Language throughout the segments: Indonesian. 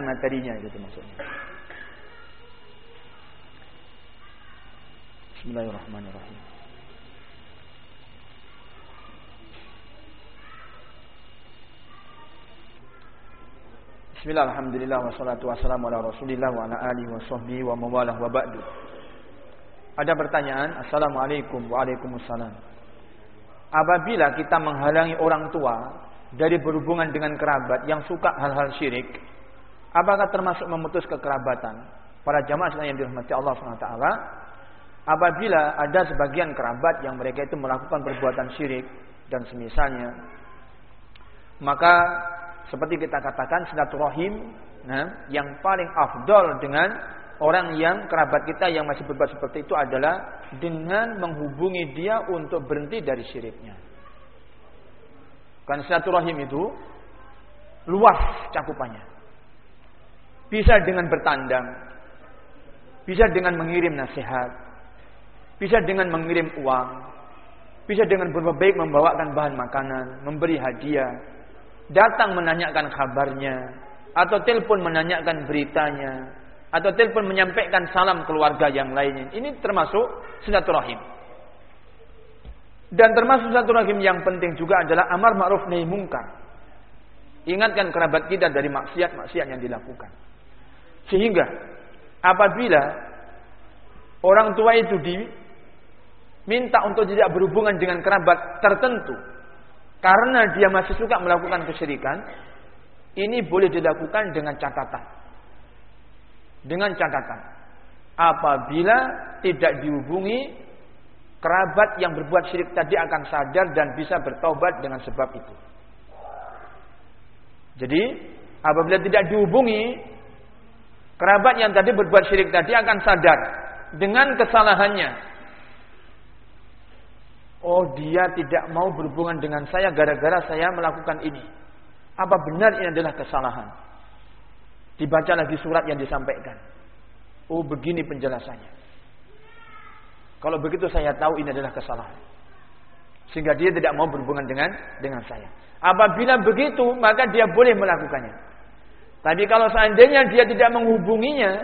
menyampaikan materinya gitu maksudnya. Bismillahirrahmanirrahim. Bismillah, alhamdulillah, wassalatu wassalamu ala rasulillah wa ala alihi wa sahbihi wa mawalah wa ba'du. Ada pertanyaan, Assalamualaikum Waalaikumsalam. Apabila kita menghalangi orang tua dari berhubungan dengan kerabat yang suka hal-hal syirik, apakah termasuk memutus kekerabatan? Para jamaah yang dirahmati Allah SWT, apabila ada sebagian kerabat yang mereka itu melakukan perbuatan syirik dan semisalnya, maka seperti kita katakan silaturahim nah, yang paling afdol dengan orang yang kerabat kita yang masih berbuat seperti itu adalah dengan menghubungi dia untuk berhenti dari syiriknya. Karena silaturahim itu luas cakupannya. Bisa dengan bertandang, bisa dengan mengirim nasihat, bisa dengan mengirim uang, bisa dengan berbuat baik membawakan bahan makanan, memberi hadiah, datang menanyakan kabarnya atau telepon menanyakan beritanya atau telepon menyampaikan salam keluarga yang lainnya. Ini termasuk silaturahim. Dan termasuk silaturahim yang penting juga adalah amar ma'ruf nahi mungkar. Ingatkan kerabat kita dari maksiat-maksiat yang dilakukan. Sehingga apabila orang tua itu diminta untuk tidak berhubungan dengan kerabat tertentu karena dia masih suka melakukan kesyirikan, ini boleh dilakukan dengan catatan. Dengan catatan. Apabila tidak dihubungi, kerabat yang berbuat syirik tadi akan sadar dan bisa bertobat dengan sebab itu. Jadi, apabila tidak dihubungi, kerabat yang tadi berbuat syirik tadi akan sadar dengan kesalahannya Oh dia tidak mau berhubungan dengan saya gara-gara saya melakukan ini. Apa benar ini adalah kesalahan? Dibaca lagi surat yang disampaikan. Oh begini penjelasannya. Kalau begitu saya tahu ini adalah kesalahan. Sehingga dia tidak mau berhubungan dengan dengan saya. Apabila begitu maka dia boleh melakukannya. Tapi kalau seandainya dia tidak menghubunginya,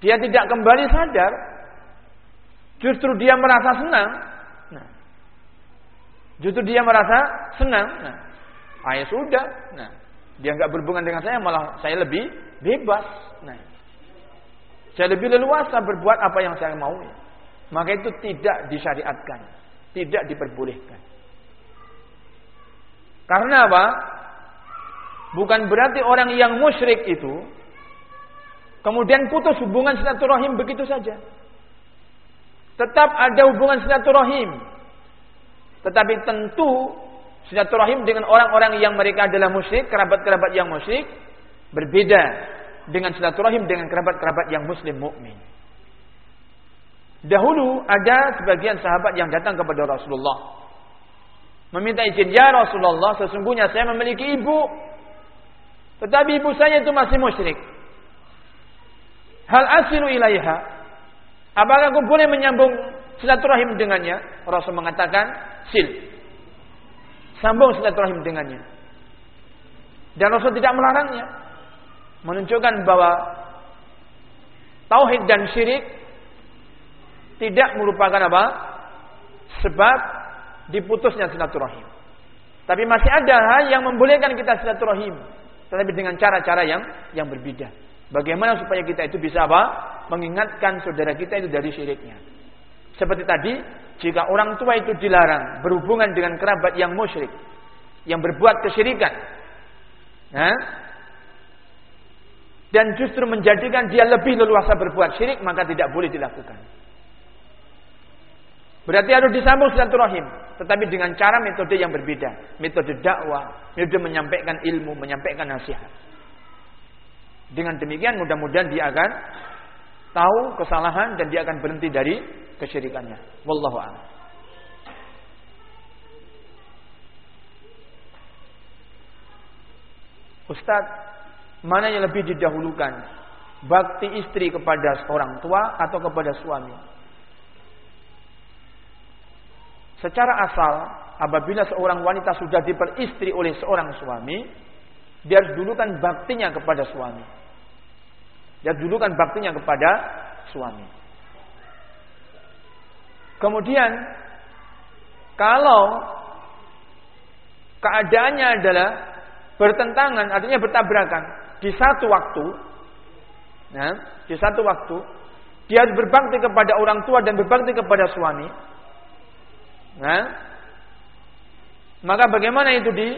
dia tidak kembali sadar, justru dia merasa senang, Justru dia merasa senang. Nah, ah, ya sudah. Nah, dia nggak berhubungan dengan saya, malah saya lebih bebas. Nah, saya lebih leluasa berbuat apa yang saya mau. Maka itu tidak disyariatkan, tidak diperbolehkan. Karena apa? Bukan berarti orang yang musyrik itu kemudian putus hubungan silaturahim begitu saja. Tetap ada hubungan silaturahim tetapi tentu silaturahim dengan orang-orang yang mereka adalah musyrik, kerabat-kerabat yang musyrik berbeda dengan silaturahim dengan kerabat-kerabat yang muslim mukmin. Dahulu ada sebagian sahabat yang datang kepada Rasulullah meminta izin, "Ya Rasulullah, sesungguhnya saya memiliki ibu, tetapi ibu saya itu masih musyrik. Hal asilu ilaiha? Apakah aku boleh menyambung silaturahim dengannya?" Rasul mengatakan, sil. Sambung silaturahim dengannya. Dan Rasul tidak melarangnya. Menunjukkan bahwa tauhid dan syirik tidak merupakan apa? Sebab diputusnya silaturahim. Tapi masih ada hal yang membolehkan kita silaturahim, tetapi dengan cara-cara yang yang berbeda. Bagaimana supaya kita itu bisa apa? Mengingatkan saudara kita itu dari syiriknya. Seperti tadi, jika orang tua itu dilarang berhubungan dengan kerabat yang musyrik, yang berbuat kesyirikan, nah, dan justru menjadikan dia lebih leluasa berbuat syirik, maka tidak boleh dilakukan. Berarti harus disambung silaturahim, tetapi dengan cara metode yang berbeda, metode dakwah, metode menyampaikan ilmu, menyampaikan nasihat. Dengan demikian mudah-mudahan dia akan tahu kesalahan dan dia akan berhenti dari kesyirikannya. Wallahu a'lam. Ustaz, mana yang lebih didahulukan? Bakti istri kepada orang tua atau kepada suami? Secara asal, apabila seorang wanita sudah diperistri oleh seorang suami, Dia harus dulukan baktinya kepada suami. Dia dulukan baktinya kepada suami. Kemudian kalau keadaannya adalah bertentangan, artinya bertabrakan di satu waktu, nah, di satu waktu dia berbakti kepada orang tua dan berbakti kepada suami. Nah, maka bagaimana itu di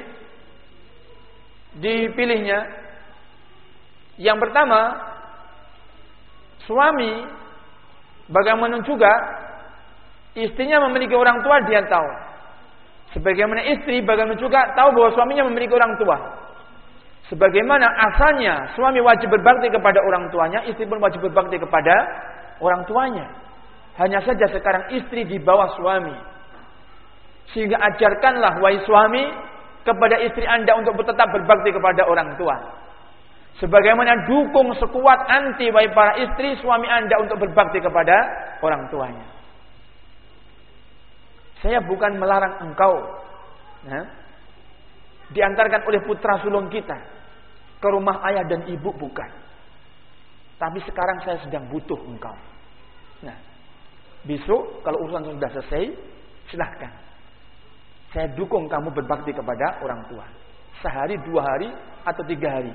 dipilihnya? Yang pertama, suami bagaimana juga istrinya memiliki orang tua dia tahu. Sebagaimana istri bagaimana juga tahu bahwa suaminya memiliki orang tua. Sebagaimana asalnya suami wajib berbakti kepada orang tuanya, istri pun wajib berbakti kepada orang tuanya. Hanya saja sekarang istri di bawah suami. Sehingga ajarkanlah wahai suami kepada istri anda untuk tetap berbakti kepada orang tua. Sebagaimana dukung sekuat anti wahai para istri suami anda untuk berbakti kepada orang tuanya. Saya bukan melarang engkau ya, diantarkan oleh putra sulung kita ke rumah ayah dan ibu bukan. Tapi sekarang saya sedang butuh engkau. Nah, besok kalau urusan sudah selesai, silahkan. Saya dukung kamu berbakti kepada orang tua. Sehari, dua hari, atau tiga hari.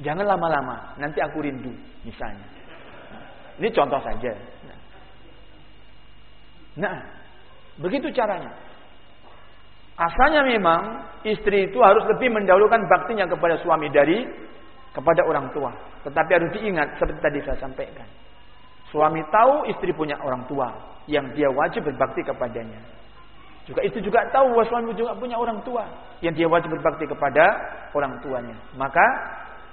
Jangan lama-lama, nanti aku rindu, misalnya. Ini contoh saja. Nah, begitu caranya. Asalnya memang istri itu harus lebih mendahulukan baktinya kepada suami dari kepada orang tua. Tetapi harus diingat seperti tadi saya sampaikan. Suami tahu istri punya orang tua yang dia wajib berbakti kepadanya. Juga itu juga tahu bahwa suami juga punya orang tua yang dia wajib berbakti kepada orang tuanya. Maka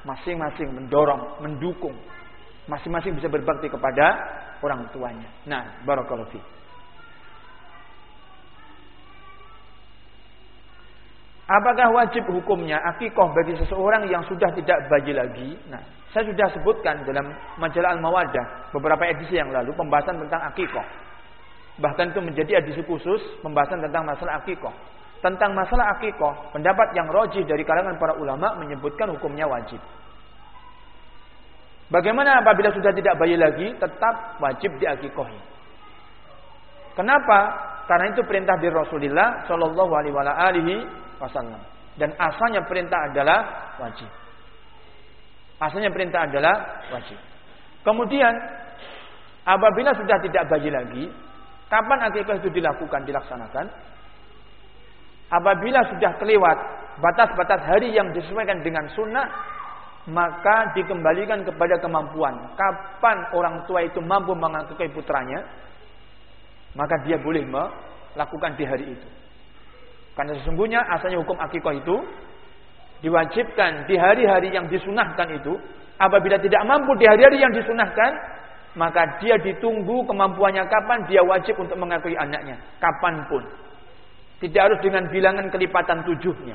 masing-masing mendorong, mendukung. Masing-masing bisa berbakti kepada orang tuanya. Nah, barakallahu fiik. Apakah wajib hukumnya akikoh bagi seseorang yang sudah tidak bayi lagi? Nah, saya sudah sebutkan dalam majalah Al-Mawadah beberapa edisi yang lalu pembahasan tentang akikoh. Bahkan itu menjadi edisi khusus pembahasan tentang masalah akikoh. Tentang masalah akikoh, pendapat yang rojih dari kalangan para ulama menyebutkan hukumnya wajib. Bagaimana apabila sudah tidak bayi lagi, tetap wajib diakikohi. Kenapa? Karena itu perintah dari Rasulullah Shallallahu Alaihi wasallam. Dan asalnya perintah adalah wajib. Asalnya perintah adalah wajib. Kemudian apabila sudah tidak bayi lagi, kapan akikah itu dilakukan, dilaksanakan? Apabila sudah kelewat batas-batas hari yang disesuaikan dengan sunnah, maka dikembalikan kepada kemampuan. Kapan orang tua itu mampu mengakui putranya, maka dia boleh melakukan di hari itu. Karena sesungguhnya asalnya hukum akikoh itu diwajibkan di hari-hari yang disunahkan itu. Apabila tidak mampu di hari-hari yang disunahkan, maka dia ditunggu kemampuannya kapan dia wajib untuk mengakui anaknya. Kapan pun. Tidak harus dengan bilangan kelipatan tujuhnya.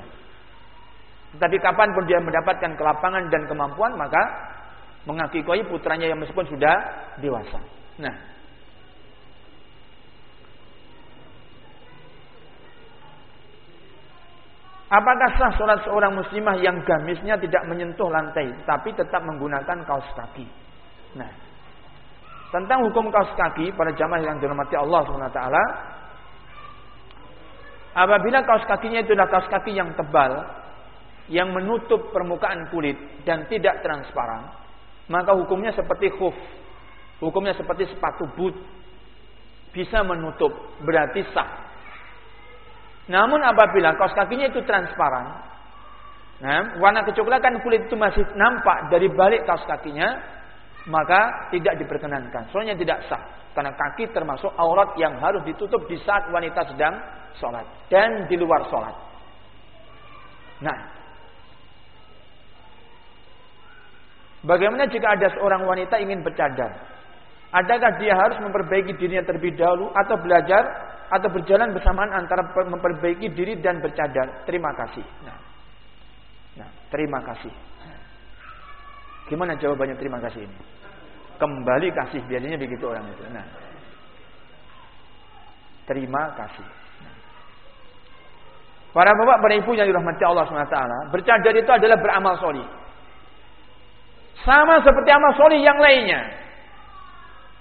Tetapi kapan pun dia mendapatkan kelapangan dan kemampuan, maka mengakui putranya yang meskipun sudah dewasa. Nah, Apakah sah sholat seorang muslimah yang gamisnya tidak menyentuh lantai, tapi tetap menggunakan kaos kaki? Nah, tentang hukum kaos kaki pada jamaah yang dirahmati Allah SWT, apabila kaos kakinya itu adalah kaos kaki yang tebal, yang menutup permukaan kulit dan tidak transparan, maka hukumnya seperti khuf, hukumnya seperti sepatu boot, bisa menutup, berarti sah. Namun apabila kaos kakinya itu transparan, nah, warna kecoklatan kulit itu masih nampak dari balik kaos kakinya, maka tidak diperkenankan. Soalnya tidak sah. Karena kaki termasuk aurat yang harus ditutup di saat wanita sedang sholat. Dan di luar sholat. Nah. Bagaimana jika ada seorang wanita ingin bercadar? Adakah dia harus memperbaiki dirinya terlebih dahulu atau belajar atau berjalan bersamaan antara memperbaiki diri dan bercadar. Terima kasih. Nah, nah terima kasih. Gimana jawabannya terima kasih ini? Kembali kasih biasanya begitu orang itu. Nah, terima kasih. Nah. Para bapak, para ibu yang dirahmati Allah SWT, bercadar itu adalah beramal solih. Sama seperti amal solih yang lainnya.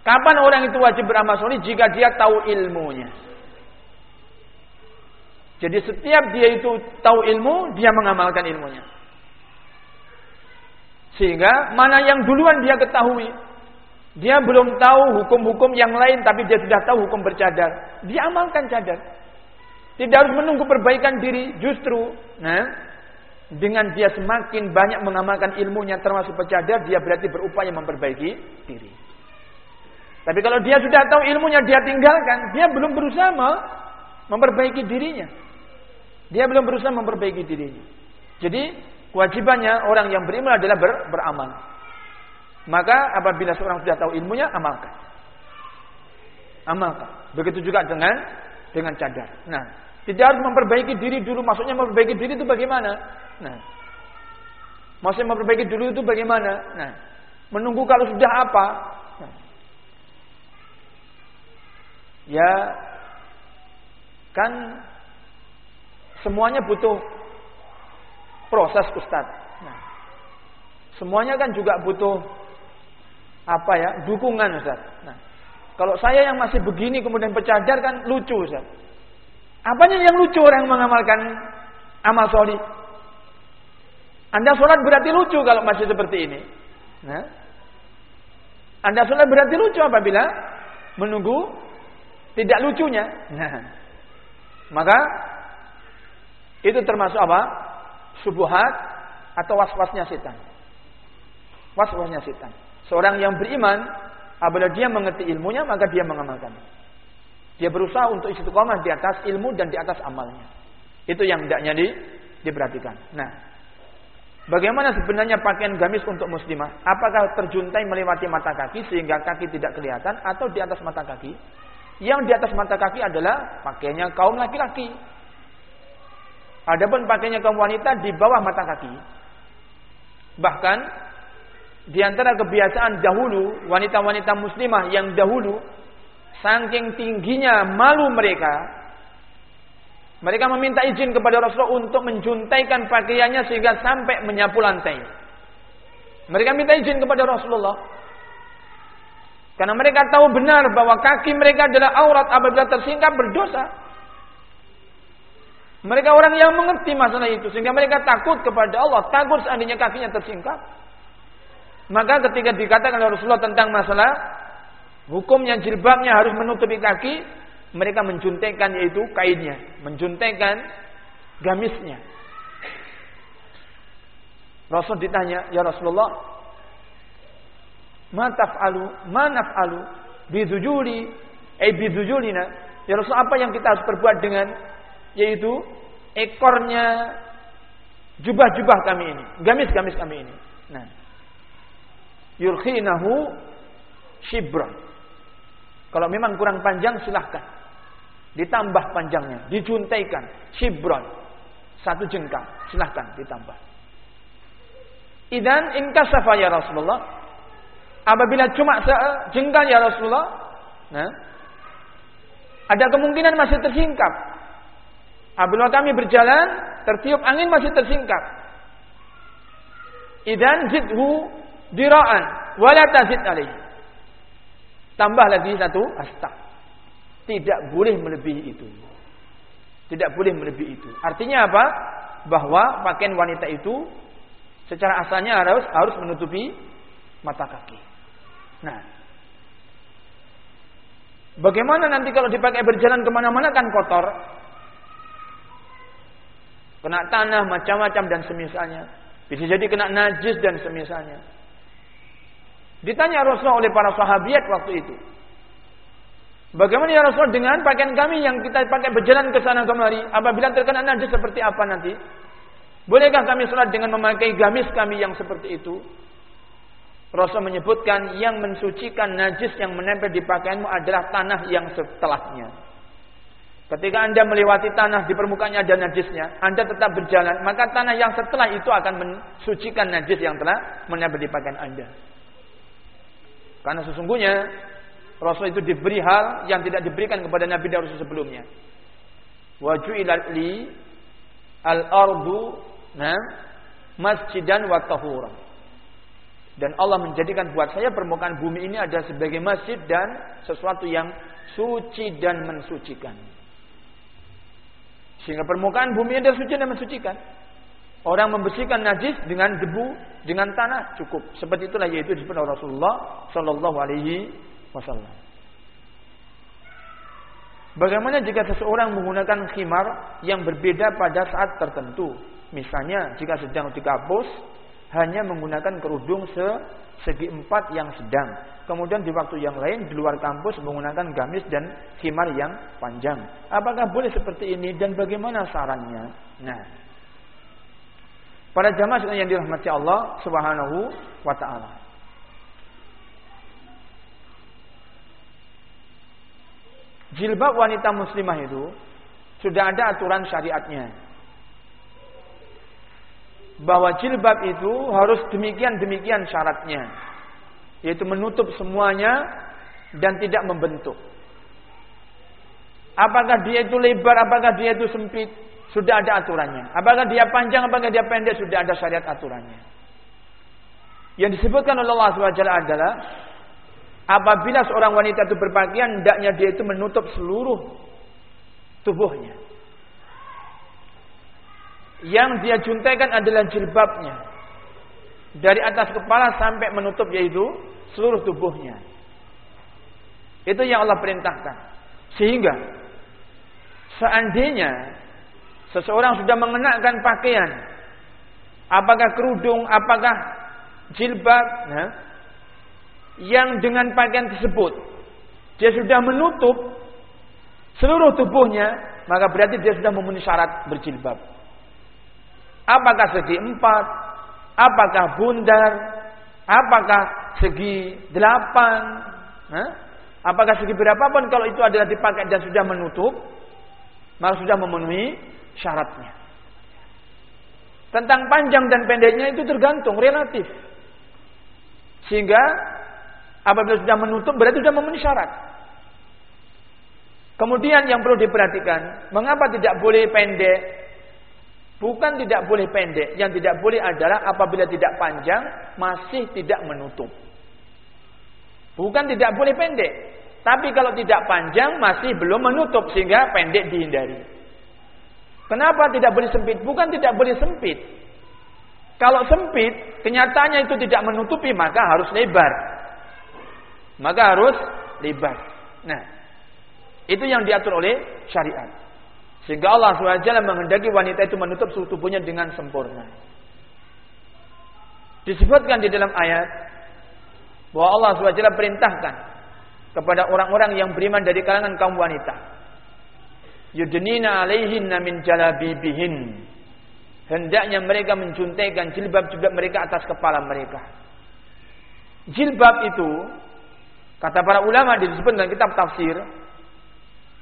Kapan orang itu wajib beramal solih? Jika dia tahu ilmunya. Jadi setiap dia itu tahu ilmu, dia mengamalkan ilmunya. Sehingga mana yang duluan dia ketahui. Dia belum tahu hukum-hukum yang lain tapi dia sudah tahu hukum bercadar. Dia amalkan cadar. Tidak harus menunggu perbaikan diri, justru nah, dengan dia semakin banyak mengamalkan ilmunya termasuk bercadar, dia berarti berupaya memperbaiki diri. Tapi kalau dia sudah tahu ilmunya dia tinggalkan, dia belum berusaha memperbaiki dirinya. Dia belum berusaha memperbaiki dirinya. Jadi kewajibannya orang yang beriman adalah ber, beramal. Maka apabila seorang sudah tahu ilmunya, amalkan. Amalkan. Begitu juga dengan dengan cadar. Nah, tidak harus memperbaiki diri dulu. Maksudnya memperbaiki diri itu bagaimana? Nah, maksudnya memperbaiki dulu itu bagaimana? Nah, menunggu kalau sudah apa? Nah, ya, kan semuanya butuh proses Ustaz. Nah, semuanya kan juga butuh apa ya? Dukungan Ustaz. Nah, kalau saya yang masih begini kemudian bercadar kan lucu Ustaz. Apanya yang lucu orang mengamalkan amal sholih? Anda sholat berarti lucu kalau masih seperti ini. Nah, anda sholat berarti lucu apabila menunggu tidak lucunya. Nah, maka itu termasuk apa? Subuhat atau was-wasnya setan. Was-wasnya setan. Seorang yang beriman, apabila dia mengerti ilmunya, maka dia mengamalkan. Dia berusaha untuk istiqomah di atas ilmu dan di atas amalnya. Itu yang hendaknya di, diperhatikan. Nah, bagaimana sebenarnya pakaian gamis untuk muslimah? Apakah terjuntai melewati mata kaki sehingga kaki tidak kelihatan atau di atas mata kaki? Yang di atas mata kaki adalah pakaiannya kaum laki-laki. Adapun pakaiannya kaum wanita di bawah mata kaki. Bahkan di antara kebiasaan dahulu wanita-wanita muslimah yang dahulu Saking tingginya malu mereka, mereka meminta izin kepada Rasulullah untuk menjuntaikan pakaiannya sehingga sampai menyapu lantai. Mereka minta izin kepada Rasulullah. Karena mereka tahu benar bahwa kaki mereka adalah aurat apabila tersingkap berdosa. Mereka orang yang mengerti masalah itu sehingga mereka takut kepada Allah, takut seandainya kakinya tersingkap. Maka ketika dikatakan oleh Rasulullah tentang masalah hukumnya jilbabnya harus menutupi kaki, mereka menjuntaikan yaitu kainnya, menjuntaikan gamisnya. Rasul ditanya, "Ya Rasulullah, ma taf'alu? Ma naf'alu bidujuli eh bidujulina?" Ya Rasul, apa yang kita harus perbuat dengan yaitu ekornya jubah-jubah kami ini, gamis-gamis kami ini. Nah, yurkhinahu shibran kalau memang kurang panjang silahkan. Ditambah panjangnya. Dijuntaikan. Shibron. Satu jengkal. Silahkan ditambah. Idan inkasafa ya Rasulullah. Apabila cuma jengkal ya Rasulullah. Nah, ada kemungkinan masih tersingkap. Apabila kami berjalan, tertiup angin masih tersingkap. Idan zidhu dira'an. Wala tazid alaihi. Tambah lagi satu asta. Tidak boleh melebihi itu. Tidak boleh melebihi itu. Artinya apa? Bahwa pakaian wanita itu secara asalnya harus harus menutupi mata kaki. Nah, bagaimana nanti kalau dipakai berjalan ke mana-mana kan kotor, kena tanah macam-macam dan semisalnya. Bisa jadi kena najis dan semisalnya. Ditanya Rasulullah oleh para sahabat waktu itu. Bagaimana ya Rasul dengan pakaian kami yang kita pakai berjalan ke sana kemari? Apabila terkena najis seperti apa nanti? Bolehkah kami sholat dengan memakai gamis kami yang seperti itu? Rasul menyebutkan yang mensucikan najis yang menempel di pakaianmu adalah tanah yang setelahnya. Ketika anda melewati tanah di permukaannya ada najisnya, anda tetap berjalan, maka tanah yang setelah itu akan mensucikan najis yang telah menempel di pakaian anda. Karena sesungguhnya Rasul itu diberi hal yang tidak diberikan kepada Nabi dan Rasul sebelumnya. Waju'ilat li al-ardu nah masjidan wa tahura. Dan Allah menjadikan buat saya permukaan bumi ini ada sebagai masjid dan sesuatu yang suci dan mensucikan. Sehingga permukaan bumi ada suci dan mensucikan. Orang membersihkan najis dengan debu, dengan tanah cukup. Seperti itulah yaitu disebut Rasulullah Shallallahu Alaihi Wasallam. Bagaimana jika seseorang menggunakan khimar yang berbeda pada saat tertentu? Misalnya jika sedang di kampus hanya menggunakan kerudung segi empat yang sedang. Kemudian di waktu yang lain di luar kampus menggunakan gamis dan khimar yang panjang. Apakah boleh seperti ini dan bagaimana sarannya? Nah, para jamaah yang dirahmati Allah Subhanahu wa taala. Jilbab wanita muslimah itu sudah ada aturan syariatnya. Bahwa jilbab itu harus demikian-demikian syaratnya. Yaitu menutup semuanya dan tidak membentuk. Apakah dia itu lebar, apakah dia itu sempit, sudah ada aturannya. Apakah dia panjang, apakah dia pendek, sudah ada syariat aturannya. Yang disebutkan oleh Allah SWT adalah Apabila seorang wanita itu berpakaian, hendaknya dia itu menutup seluruh tubuhnya. Yang dia juntaikan adalah jilbabnya. Dari atas kepala sampai menutup yaitu seluruh tubuhnya. Itu yang Allah perintahkan. Sehingga seandainya seseorang sudah mengenakan pakaian, apakah kerudung, apakah jilbab, nah, yang dengan pakaian tersebut dia sudah menutup seluruh tubuhnya, maka berarti dia sudah memenuhi syarat berjilbab. Apakah segi empat, apakah bundar, apakah segi delapan, apakah segi berapapun kalau itu adalah dipakai dan sudah menutup, maka sudah memenuhi syaratnya. Tentang panjang dan pendeknya itu tergantung relatif. Sehingga Apabila sudah menutup berarti sudah memenuhi syarat. Kemudian yang perlu diperhatikan, mengapa tidak boleh pendek? Bukan tidak boleh pendek, yang tidak boleh adalah apabila tidak panjang masih tidak menutup. Bukan tidak boleh pendek, tapi kalau tidak panjang masih belum menutup sehingga pendek dihindari. Kenapa tidak boleh sempit? Bukan tidak boleh sempit. Kalau sempit, kenyataannya itu tidak menutupi maka harus lebar maka harus lebar. Nah, itu yang diatur oleh syariat. Sehingga Allah SWT menghendaki wanita itu menutup seluruh tubuhnya dengan sempurna. Disebutkan di dalam ayat bahwa Allah SWT perintahkan kepada orang-orang yang beriman dari kalangan kaum wanita. Yudnina alaihinna min jalabibihin. Hendaknya mereka mencuntaikan jilbab-jilbab mereka atas kepala mereka. Jilbab itu Kata para ulama disebut dalam kitab tafsir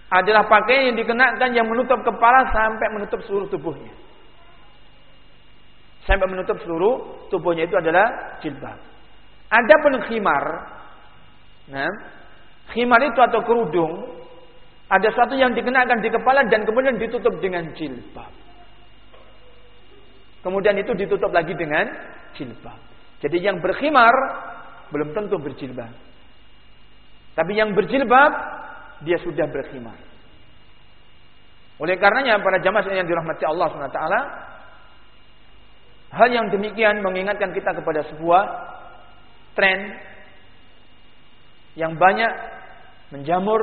adalah pakaian yang dikenakan yang menutup kepala sampai menutup seluruh tubuhnya. Sampai menutup seluruh tubuhnya itu adalah jilbab. Ada pun khimar. Nah, khimar itu atau kerudung ada satu yang dikenakan di kepala dan kemudian ditutup dengan jilbab. Kemudian itu ditutup lagi dengan jilbab. Jadi yang berkhimar belum tentu berjilbab. Tapi yang berjilbab dia sudah berkhimar. Oleh karenanya para jamaah yang dirahmati Allah SWT hal yang demikian mengingatkan kita kepada sebuah tren yang banyak menjamur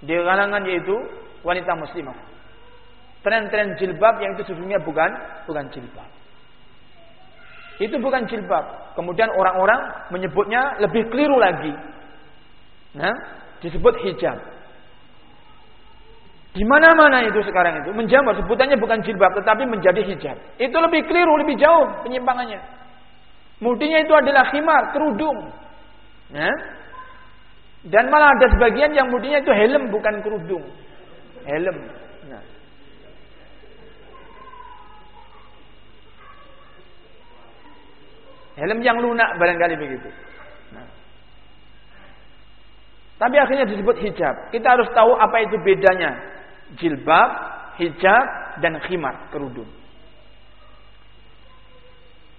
di kalangan yaitu wanita muslimah. Tren-tren jilbab yang itu sesungguhnya bukan bukan jilbab. Itu bukan jilbab. Kemudian orang-orang menyebutnya lebih keliru lagi. Nah, disebut hijab. Di mana-mana itu sekarang itu menjamur sebutannya bukan jilbab tetapi menjadi hijab. Itu lebih keliru, lebih jauh penyimpangannya. Mudinya itu adalah khimar, kerudung. Nah, dan malah ada sebagian yang mudinya itu helm bukan kerudung. Helm. Nah. Helm yang lunak barangkali begitu. Tapi akhirnya disebut hijab. Kita harus tahu apa itu bedanya. Jilbab, hijab, dan khimar, kerudung.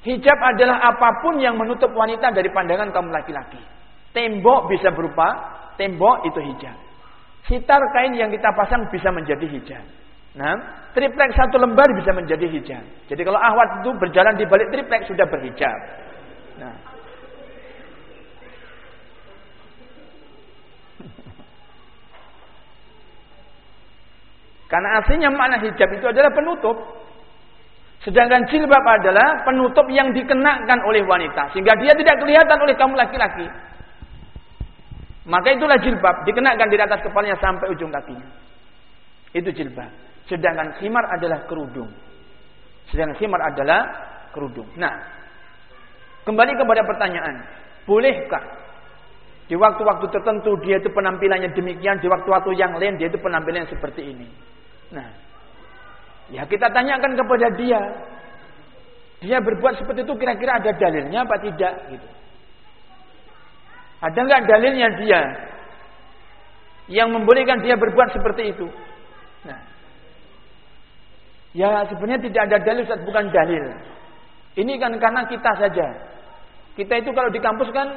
Hijab adalah apa pun yang menutup wanita dari pandangan kaum laki-laki. Tembok bisa berupa tembok itu hijab. Sitar kain yang kita pasang bisa menjadi hijab. Nah, triplek satu lembar bisa menjadi hijab. Jadi kalau ahwat itu berjalan di balik triplek sudah berhijab. Nah. Karena aslinya makna hijab itu adalah penutup. Sedangkan jilbab adalah penutup yang dikenakan oleh wanita. Sehingga dia tidak kelihatan oleh kamu laki-laki. Maka itulah jilbab. Dikenakan di atas kepalanya sampai ujung kakinya. Itu jilbab. Sedangkan khimar adalah kerudung. Sedangkan khimar adalah kerudung. Nah. Kembali kepada pertanyaan. Bolehkah di waktu-waktu tertentu dia itu penampilannya demikian. Di waktu-waktu yang lain dia itu penampilannya seperti ini. Nah. Ya kita tanyakan kepada dia. Dia berbuat seperti itu kira-kira ada dalilnya apa tidak gitu. Ada nggak dalilnya dia yang membolehkan dia berbuat seperti itu? Nah, ya sebenarnya tidak ada dalil, Ustaz, bukan dalil. Ini kan karena kita saja. Kita itu kalau di kampus kan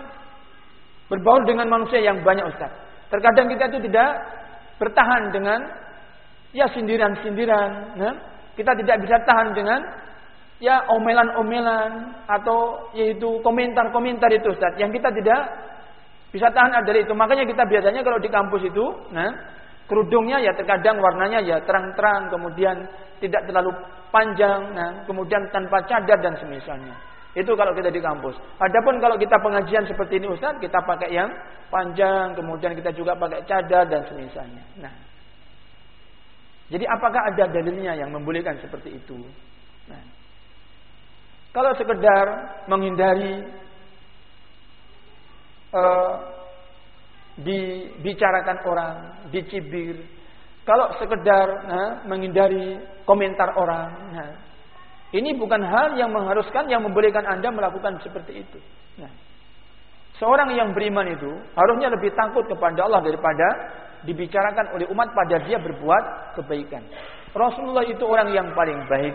berbaur dengan manusia yang banyak Ustaz. Terkadang kita itu tidak bertahan dengan ya sindiran-sindiran. Nah, kita tidak bisa tahan dengan ya omelan-omelan atau yaitu komentar-komentar itu Ustaz yang kita tidak bisa tahan dari itu. Makanya kita biasanya kalau di kampus itu, nah, kerudungnya ya terkadang warnanya ya terang-terang, kemudian tidak terlalu panjang, nah, kemudian tanpa cadar dan semisalnya. Itu kalau kita di kampus. Adapun kalau kita pengajian seperti ini Ustaz, kita pakai yang panjang, kemudian kita juga pakai cadar dan semisalnya. Nah, jadi apakah ada dalilnya yang membolehkan seperti itu? Nah, kalau sekedar menghindari uh, dibicarakan orang, dicibir, kalau sekedar nah, menghindari komentar orang, nah, ini bukan hal yang mengharuskan, yang membolehkan anda melakukan seperti itu. Nah, seorang yang beriman itu harusnya lebih takut kepada Allah daripada dibicarakan oleh umat pada dia berbuat kebaikan. Rasulullah itu orang yang paling baik.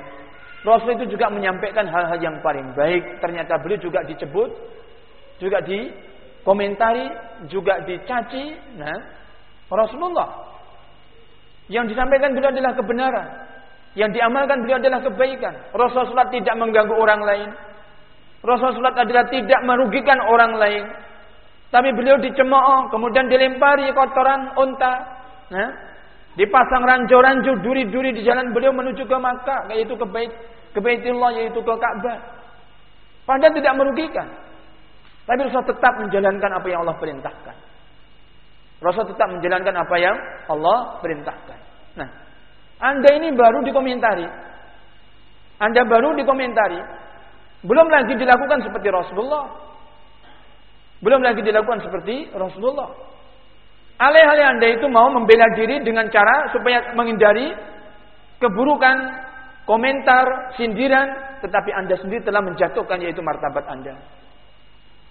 Rasul itu juga menyampaikan hal-hal yang paling baik. Ternyata beliau juga disebut, juga dikomentari, juga dicaci. Nah, Rasulullah yang disampaikan beliau adalah kebenaran. Yang diamalkan beliau adalah kebaikan. Rasulullah tidak mengganggu orang lain. Rasulullah adalah tidak merugikan orang lain. Tapi beliau dicemooh, kemudian dilempari kotoran unta. Nah, dipasang ranjau-ranjau duri-duri di jalan beliau menuju ke Makkah, yaitu ke Bait ke Baitullah yaitu ke Ka'bah. Padahal tidak merugikan. Tapi Rasul tetap menjalankan apa yang Allah perintahkan. Rasul tetap menjalankan apa yang Allah perintahkan. Nah, Anda ini baru dikomentari. Anda baru dikomentari. Belum lagi dilakukan seperti Rasulullah. Belum lagi dilakukan seperti Rasulullah. Alih-alih anda itu mau membela diri dengan cara supaya menghindari keburukan, komentar, sindiran, tetapi anda sendiri telah menjatuhkan yaitu martabat anda.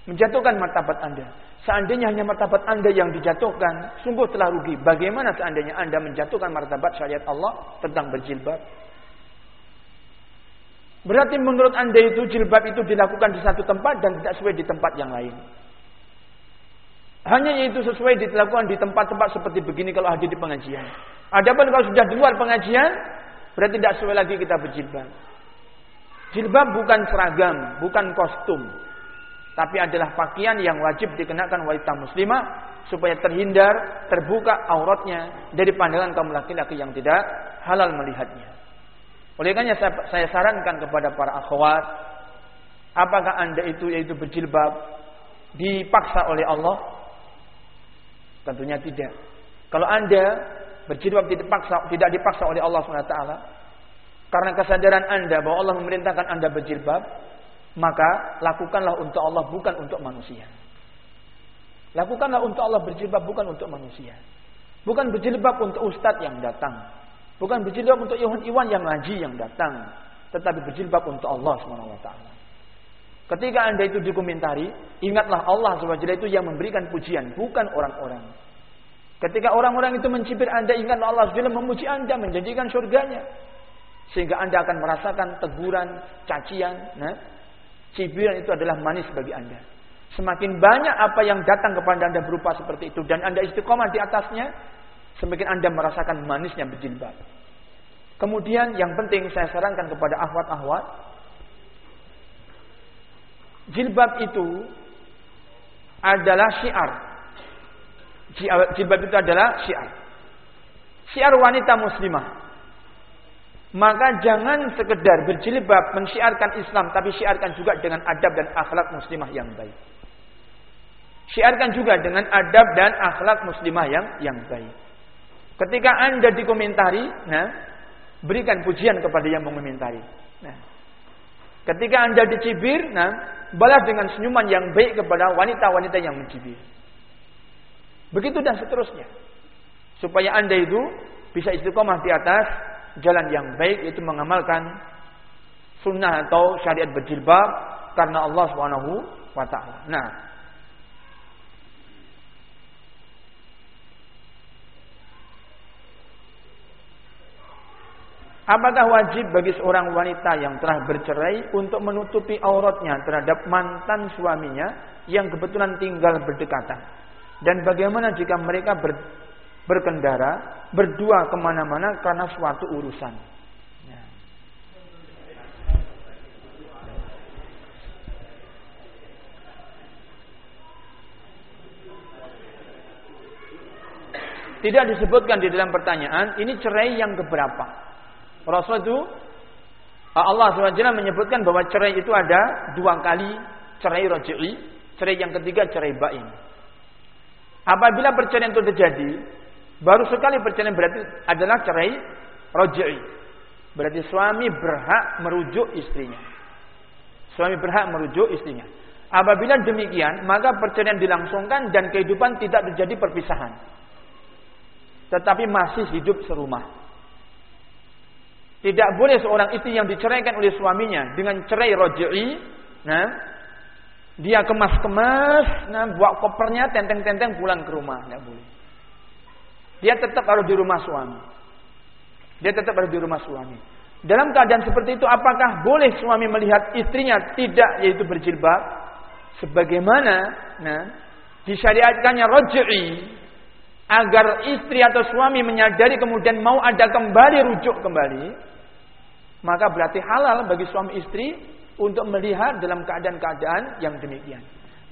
Menjatuhkan martabat anda. Seandainya hanya martabat anda yang dijatuhkan, sungguh telah rugi. Bagaimana seandainya anda menjatuhkan martabat syariat Allah tentang berjilbab? Berarti menurut anda itu jilbab itu dilakukan di satu tempat dan tidak sesuai di tempat yang lain. Hanya itu sesuai dilakukan di tempat-tempat seperti begini kalau hadir di pengajian. Adapun kalau sudah di luar pengajian, berarti tidak sesuai lagi kita berjilbab. Jilbab bukan seragam, bukan kostum. Tapi adalah pakaian yang wajib dikenakan wanita muslimah supaya terhindar, terbuka auratnya dari pandangan kaum laki-laki yang tidak halal melihatnya. Oleh karena saya, saya sarankan kepada para akhwat, apakah anda itu yaitu berjilbab dipaksa oleh Allah Tentunya tidak. Kalau Anda berjilbab tidak dipaksa, tidak dipaksa oleh Allah SWT, karena kesadaran Anda bahwa Allah memerintahkan Anda berjilbab, maka lakukanlah untuk Allah bukan untuk manusia. Lakukanlah untuk Allah berjilbab bukan untuk manusia. Bukan berjilbab untuk ustadz yang datang. Bukan berjilbab untuk Iwan yang ngaji yang datang. Tetapi berjilbab untuk Allah SWT. Ketika anda itu dikomentari, ingatlah Allah SWT itu yang memberikan pujian, bukan orang-orang. Ketika orang-orang itu mencibir anda, ingatlah Allah SWT memuji anda, menjanjikan surganya. Sehingga Anda akan merasakan teguran, cacian, nah, cibiran itu adalah manis bagi Anda. Semakin banyak apa yang datang kepada Anda berupa seperti itu dan Anda istiqomah di atasnya, semakin Anda merasakan manisnya berjilbab. Kemudian yang penting saya sarankan kepada ahwat-ahwat, jilbab itu adalah syiar. Jilbab itu adalah syiar. Syiar wanita muslimah. Maka jangan sekedar berjilbab mensyiarkan Islam, tapi syiarkan juga dengan adab dan akhlak muslimah yang baik. Syiarkan juga dengan adab dan akhlak muslimah yang yang baik. Ketika Anda dikomentari, nah, berikan pujian kepada yang mengomentari. Nah, ketika Anda dicibir, nah, balas dengan senyuman yang baik kepada wanita-wanita yang mencibir. Begitu dan seterusnya. Supaya Anda itu bisa istiqomah di atas jalan yang baik yaitu mengamalkan sunnah atau syariat berjilbab karena Allah taala. Nah, Apakah wajib bagi seorang wanita yang telah bercerai untuk menutupi auratnya terhadap mantan suaminya yang kebetulan tinggal berdekatan? Dan bagaimana jika mereka ber, berkendara berdua ke mana-mana karena suatu urusan. Ya. Tidak disebutkan di dalam pertanyaan, ini cerai yang keberapa? Rasul itu Allah SWT menyebutkan bahwa cerai itu ada dua kali cerai rojui, cerai yang ketiga cerai bain. Apabila perceraian itu terjadi, Baru sekali perceraian berarti adalah cerai rojai. Berarti suami berhak merujuk istrinya. Suami berhak merujuk istrinya. Apabila demikian, maka perceraian dilangsungkan dan kehidupan tidak terjadi perpisahan. Tetapi masih hidup serumah. Tidak boleh seorang istri yang diceraikan oleh suaminya dengan cerai rojai, nah, dia kemas-kemas, nah, buat kopernya, tenteng-tenteng pulang ke rumah, tidak boleh. Dia tetap harus di rumah suami. Dia tetap harus di rumah suami. Dalam keadaan seperti itu apakah boleh suami melihat istrinya tidak yaitu berjilbab? Sebagaimana nah, disyariatkannya roj'i agar istri atau suami menyadari kemudian mau ada kembali rujuk kembali maka berarti halal bagi suami istri untuk melihat dalam keadaan-keadaan yang demikian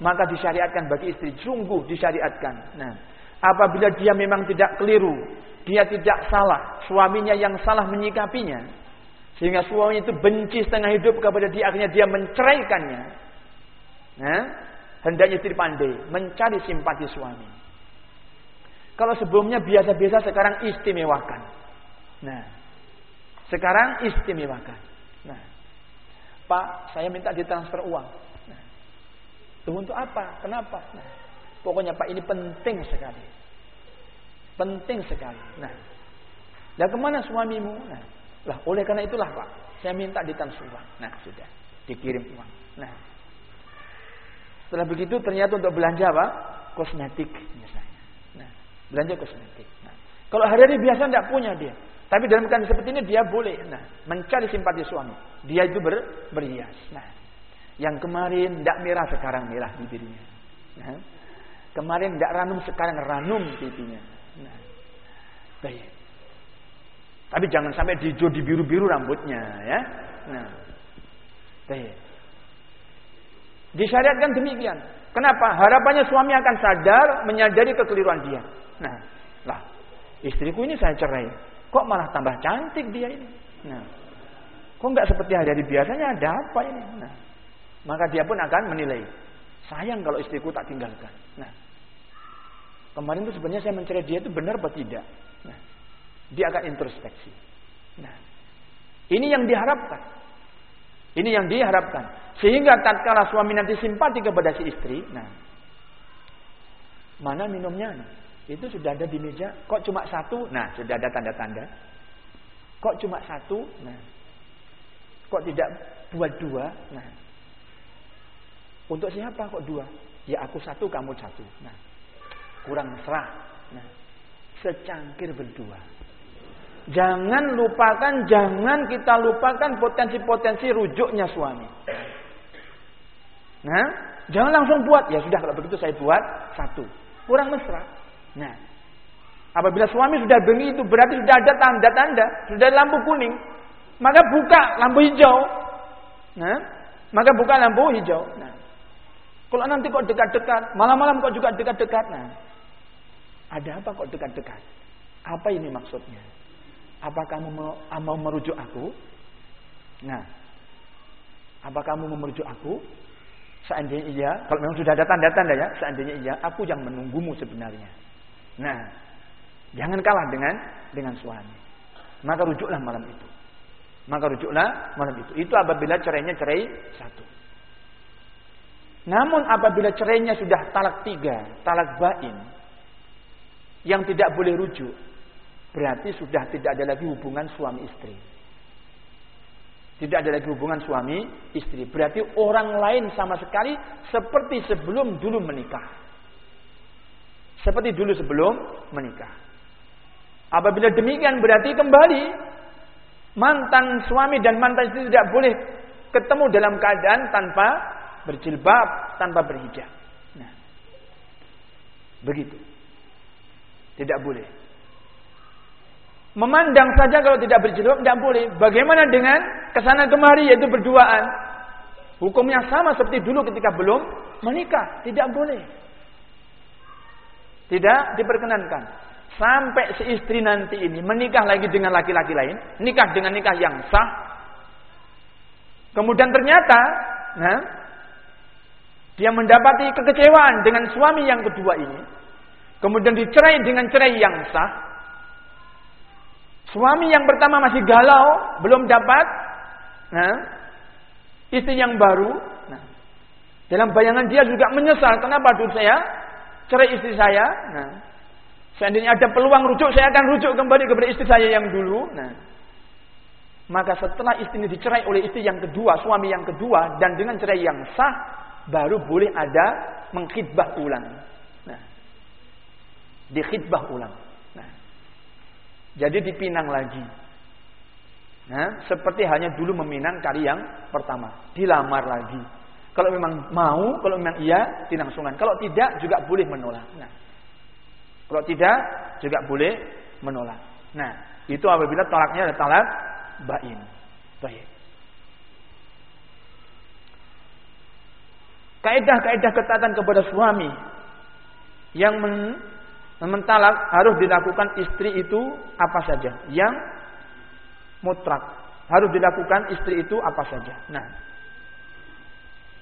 maka disyariatkan bagi istri sungguh disyariatkan nah Apabila dia memang tidak keliru, dia tidak salah, suaminya yang salah menyikapinya, sehingga suami itu benci setengah hidup kepada dia, akhirnya dia menceraikannya. Nah, hendaknya istri pandai mencari simpati suami. Kalau sebelumnya biasa-biasa, sekarang istimewakan. Nah, sekarang istimewakan. Nah, Pak, saya minta ditransfer uang. Nah, untuk apa? Kenapa? Nah, Pokoknya Pak ini penting sekali. Penting sekali. Nah, dan ke mana suamimu? Nah, lah oleh karena itulah Pak, saya minta ditransfer uang. Nah, sudah dikirim uang. Nah, setelah begitu ternyata untuk belanja apa? Kosmetik misalnya. Nah, belanja kosmetik. Nah, kalau hari-hari biasa tidak punya dia. Tapi dalam keadaan seperti ini dia boleh nah, mencari simpati suami. Dia itu ber, berhias. Nah, yang kemarin tidak merah sekarang merah bibirnya. Nah, Kemarin tidak ranum, sekarang ranum pipinya. Nah, baik. Tapi jangan sampai dijo di biru-biru rambutnya, ya. Nah, baik. Disyariatkan demikian. Kenapa? Harapannya suami akan sadar, menyadari kekeliruan dia. Nah, lah, istriku ini saya cerai. Kok malah tambah cantik dia ini? Nah, kok nggak seperti hari-hari biasanya? Ada apa ini? Nah, maka dia pun akan menilai. Sayang kalau istriku tak tinggalkan. Nah, kemarin itu sebenarnya saya mencari dia itu benar atau tidak. Nah, dia akan introspeksi. Nah, ini yang diharapkan. Ini yang diharapkan. Sehingga tatkala suami nanti simpati kepada si istri, nah, mana minumnya? Nah, itu sudah ada di meja. Kok cuma satu? Nah, sudah ada tanda-tanda. Kok cuma satu? Nah, kok tidak buat dua? Nah, untuk siapa kok dua? Ya aku satu, kamu satu. Nah, kurang serah. Nah, secangkir berdua. Jangan lupakan, jangan kita lupakan potensi-potensi rujuknya suami. Nah, jangan langsung buat. Ya sudah kalau begitu saya buat satu. Kurang mesra. Nah, apabila suami sudah begitu berarti sudah ada tanda-tanda, sudah ada lampu kuning. Maka buka lampu hijau. Nah, maka buka lampu hijau. Nah, kalau nanti kok dekat-dekat, malam-malam kok juga dekat-dekat. Nah, ada apa kok dekat-dekat? Apa ini maksudnya? Apa kamu mau, mau merujuk aku? Nah, apa kamu mau merujuk aku? Seandainya iya, kalau memang sudah ada tanda-tanda ya, seandainya iya, aku yang menunggumu sebenarnya. Nah, jangan kalah dengan dengan suami. Maka rujuklah malam itu. Maka rujuklah malam itu. Itu apabila cerainya cerai satu. Namun apabila cerainya sudah talak tiga, talak bain, yang tidak boleh rujuk, Berarti sudah tidak ada lagi hubungan suami istri. Tidak ada lagi hubungan suami istri. Berarti orang lain sama sekali seperti sebelum dulu menikah. Seperti dulu sebelum menikah. Apabila demikian berarti kembali mantan suami dan mantan istri tidak boleh ketemu dalam keadaan tanpa berjilbab, tanpa berhijab. Nah, begitu. Tidak boleh. Memandang saja kalau tidak berjilbab tidak boleh. Bagaimana dengan ke sana kemari yaitu berduaan? Hukumnya sama seperti dulu ketika belum menikah. Tidak boleh. Tidak diperkenankan. Sampai si istri nanti ini menikah lagi dengan laki-laki lain. Nikah dengan nikah yang sah. Kemudian ternyata nah, dia mendapati kekecewaan dengan suami yang kedua ini. Kemudian dicerai dengan cerai yang sah Suami yang pertama masih galau, belum dapat nah, istri yang baru. Nah, dalam bayangan dia juga menyesal, kenapa dulu saya cerai istri saya? Nah, seandainya ada peluang rujuk, saya akan rujuk kembali kepada istri saya yang dulu. Nah, maka setelah istri ini dicerai oleh istri yang kedua, suami yang kedua, dan dengan cerai yang sah, baru boleh ada mengkhidbah ulang. Nah, dikhidbah ulang. Jadi dipinang lagi. Nah, seperti hanya dulu meminang kali yang pertama, dilamar lagi. Kalau memang mau, kalau memang iya, dinangsungan. Kalau tidak juga boleh menolak. Nah, kalau tidak juga boleh menolak. Nah, itu apabila tolaknya ada talak bain. Baik. Kaidah-kaidah ketaatan kepada suami yang men mentalak harus dilakukan istri itu apa saja yang mutrak harus dilakukan istri itu apa saja nah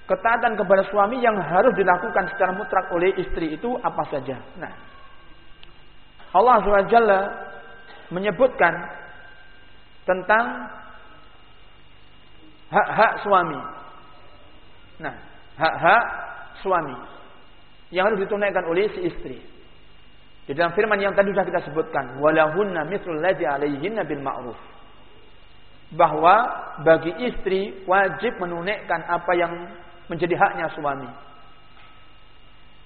ketaatan kepada suami yang harus dilakukan secara mutrak oleh istri itu apa saja? Nah Allah SWT menyebutkan tentang hak-hak suami. Nah hak-hak suami yang harus ditunaikan oleh si istri. Di dalam firman yang tadi sudah kita sebutkan, walahunna mithlul ladzi alaihinna bil ma'ruf. Bahwa bagi istri wajib menunaikan apa yang menjadi haknya suami.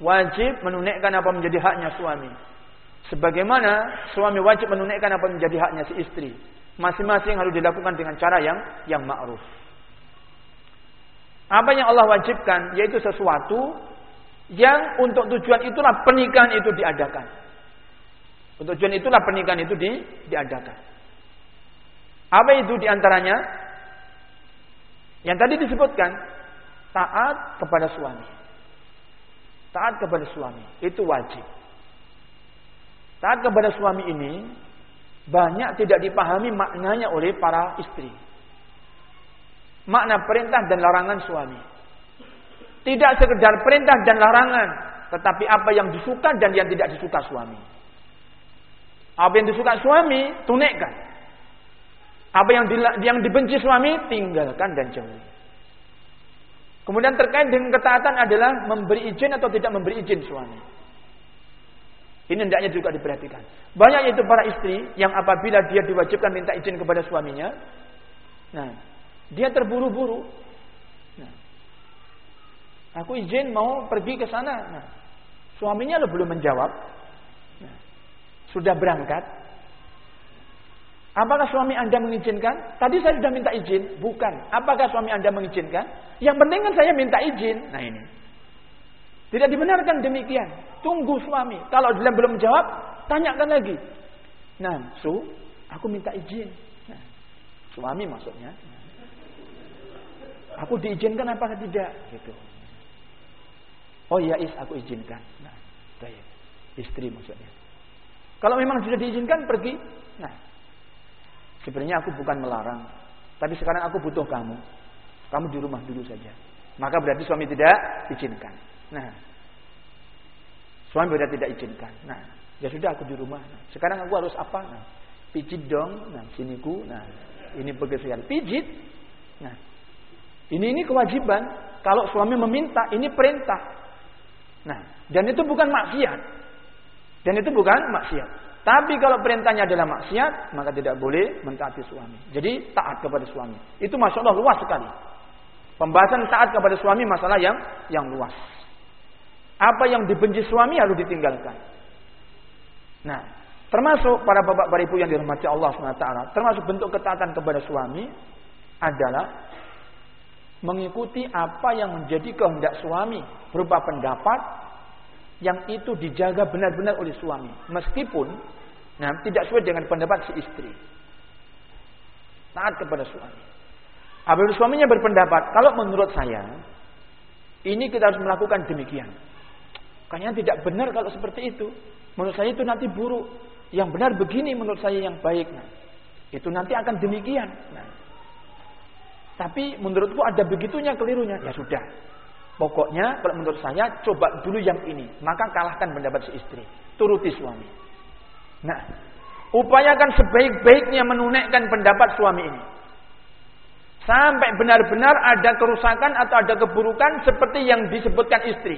Wajib menunaikan apa menjadi haknya suami. Sebagaimana suami wajib menunaikan apa menjadi haknya si istri. Masing-masing harus dilakukan dengan cara yang yang ma'ruf. Apa yang Allah wajibkan yaitu sesuatu yang untuk tujuan itulah pernikahan itu diadakan. Untuk tujuan itulah pernikahan itu di, diadakan. Apa itu di antaranya? Yang tadi disebutkan taat kepada suami. Taat kepada suami itu wajib. Taat kepada suami ini banyak tidak dipahami maknanya oleh para istri. Makna perintah dan larangan suami. Tidak sekedar perintah dan larangan, tetapi apa yang disuka dan yang tidak disuka suami. Apa yang disuka suami, tunaikan. Apa yang yang dibenci suami, tinggalkan dan jauhi. Kemudian terkait dengan ketaatan adalah memberi izin atau tidak memberi izin suami. Ini hendaknya juga diperhatikan. Banyak itu para istri yang apabila dia diwajibkan minta izin kepada suaminya, nah, dia terburu-buru. Nah, aku izin mau pergi ke sana. Nah, suaminya lo belum menjawab sudah berangkat. Apakah suami Anda mengizinkan? Tadi saya sudah minta izin. Bukan. Apakah suami Anda mengizinkan? Yang penting kan saya minta izin. Nah ini. Tidak dibenarkan demikian. Tunggu suami. Kalau dia belum jawab, tanyakan lagi. Nah, su, aku minta izin. Nah, suami maksudnya. Aku diizinkan apakah tidak? Gitu. Oh iya is, aku izinkan. Nah, istri maksudnya. Kalau memang sudah diizinkan pergi. Nah, Sebenarnya aku bukan melarang, tapi sekarang aku butuh kamu. Kamu di rumah dulu saja. Maka berarti suami tidak izinkan. Nah, suami berarti tidak izinkan. Nah, ya sudah aku di rumah. Nah, sekarang aku harus apa? Nah, pijit dong. Nah, siniku. Nah, ini pekerjaan pijit. Nah, ini ini kewajiban. Kalau suami meminta, ini perintah. Nah, dan itu bukan maksiat. Dan itu bukan maksiat. Tapi kalau perintahnya adalah maksiat, maka tidak boleh mentaati suami. Jadi taat kepada suami. Itu masya Allah luas sekali. Pembahasan taat kepada suami masalah yang yang luas. Apa yang dibenci suami harus ditinggalkan. Nah, termasuk para bapak para ibu yang dirahmati Allah SWT, termasuk bentuk ketaatan kepada suami adalah mengikuti apa yang menjadi kehendak suami berupa pendapat, yang itu dijaga benar-benar oleh suami. Meskipun nah, tidak sesuai dengan pendapat si istri. Taat kepada suami. Apabila suaminya berpendapat, kalau menurut saya, ini kita harus melakukan demikian. Kayaknya tidak benar kalau seperti itu. Menurut saya itu nanti buruk. Yang benar begini menurut saya yang baik. Nah, itu nanti akan demikian. Nah, tapi menurutku ada begitunya kelirunya. Ya sudah, Pokoknya kalau menurut saya coba dulu yang ini, maka kalahkan pendapat si istri, turuti suami. Nah, upayakan sebaik-baiknya menunaikan pendapat suami ini. Sampai benar-benar ada kerusakan atau ada keburukan seperti yang disebutkan istri.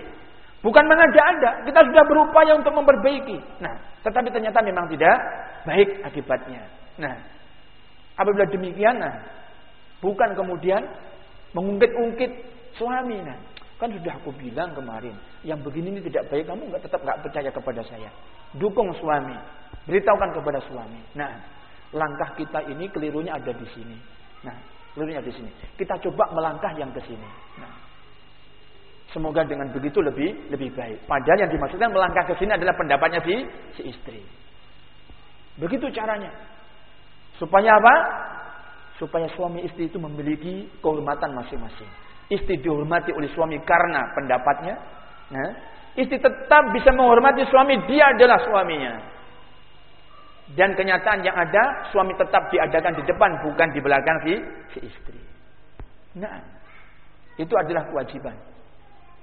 Bukan mengada-ada, kita sudah berupaya untuk memperbaiki. Nah, tetapi ternyata memang tidak baik akibatnya. Nah, apabila demikian, nah, bukan kemudian mengungkit-ungkit suami. Nah, Kan sudah aku bilang kemarin, yang begini ini tidak baik, kamu nggak tetap nggak percaya kepada saya. Dukung suami, beritahukan kepada suami. Nah, langkah kita ini kelirunya ada di sini. Nah, kelirunya di sini. Kita coba melangkah yang ke sini. Nah, semoga dengan begitu lebih lebih baik. Padahal yang dimaksudkan melangkah ke sini adalah pendapatnya si si istri. Begitu caranya. Supaya apa? Supaya suami istri itu memiliki kehormatan masing-masing. Istri dihormati oleh suami karena pendapatnya. Nah, istri tetap bisa menghormati suami, dia adalah suaminya. Dan kenyataan yang ada, suami tetap diadakan di depan, bukan di belakang si, si istri. Nah, itu adalah kewajiban.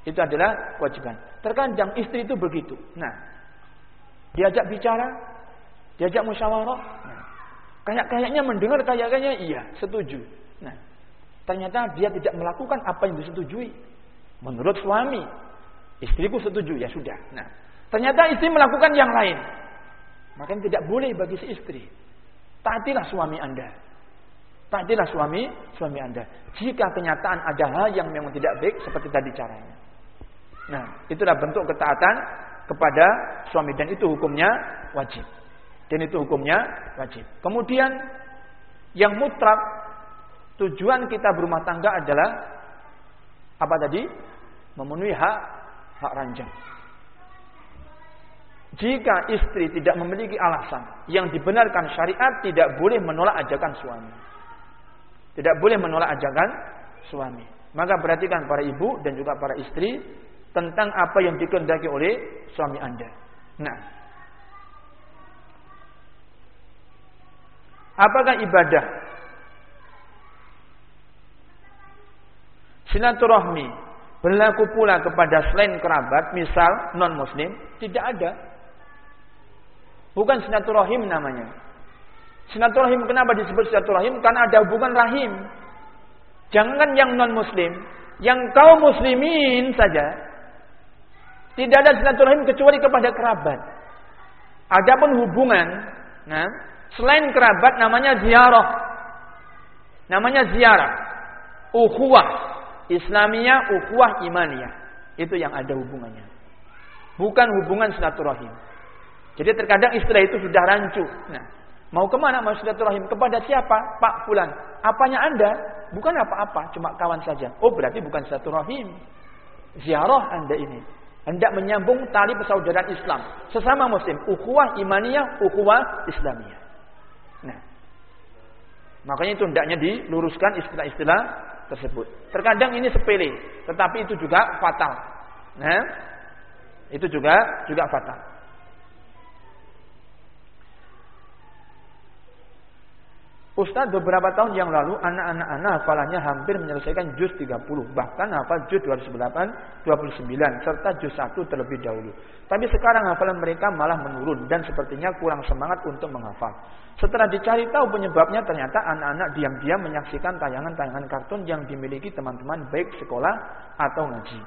Itu adalah kewajiban. Terkadang istri itu begitu. Nah, diajak bicara, diajak musyawarah. Nah, kayak kayaknya mendengar, kayak kayaknya iya, setuju. Ternyata dia tidak melakukan apa yang disetujui. Menurut suami, istriku setuju, ya sudah. Nah, ternyata istri melakukan yang lain. Maka tidak boleh bagi si istri. Taatilah suami Anda. Taatilah suami suami Anda. Jika kenyataan ada hal yang memang tidak baik seperti tadi caranya. Nah, itulah bentuk ketaatan kepada suami dan itu hukumnya wajib. Dan itu hukumnya wajib. Kemudian yang mutlak Tujuan kita berumah tangga adalah apa tadi? Memenuhi hak hak ranjang. Jika istri tidak memiliki alasan yang dibenarkan syariat tidak boleh menolak ajakan suami. Tidak boleh menolak ajakan suami. Maka perhatikan para ibu dan juga para istri tentang apa yang dikehendaki oleh suami Anda. Nah, apakah ibadah Silaturahmi berlaku pula kepada selain kerabat, misal non muslim, tidak ada. Bukan silaturahim namanya. Silaturahim kenapa disebut silaturahim? Karena ada hubungan rahim. Jangan yang non muslim, yang kaum muslimin saja. Tidak ada silaturahim kecuali kepada kerabat. Adapun hubungan, nah, selain kerabat namanya ziarah. Namanya ziarah. Ukhuwah. Islamiyah, ukhuwah imaniyah. Itu yang ada hubungannya. Bukan hubungan silaturahim. Jadi terkadang istilah itu sudah rancu. Nah, Mau ke mana mau silaturahim? Kepada siapa? Pak Fulan. Apanya anda? Bukan apa-apa, cuma kawan saja. Oh berarti bukan silaturahim. Ziarah anda ini. Hendak menyambung tali persaudaraan Islam. Sesama muslim. Ukhuwah imaniyah, ukhuwah islamiyah. Nah. Makanya itu hendaknya diluruskan istilah-istilah tersebut. Terkadang ini sepele. Tetapi itu juga fatal. Nah. Itu juga juga fatal. Ustaz beberapa tahun yang lalu anak-anak anak hafalannya hampir menyelesaikan juz 30 bahkan hafal juz 28, 29 serta juz 1 terlebih dahulu. Tapi sekarang hafalan mereka malah menurun dan sepertinya kurang semangat untuk menghafal. Setelah dicari tahu penyebabnya ternyata anak-anak diam-diam menyaksikan tayangan-tayangan kartun yang dimiliki teman-teman baik sekolah atau ngaji.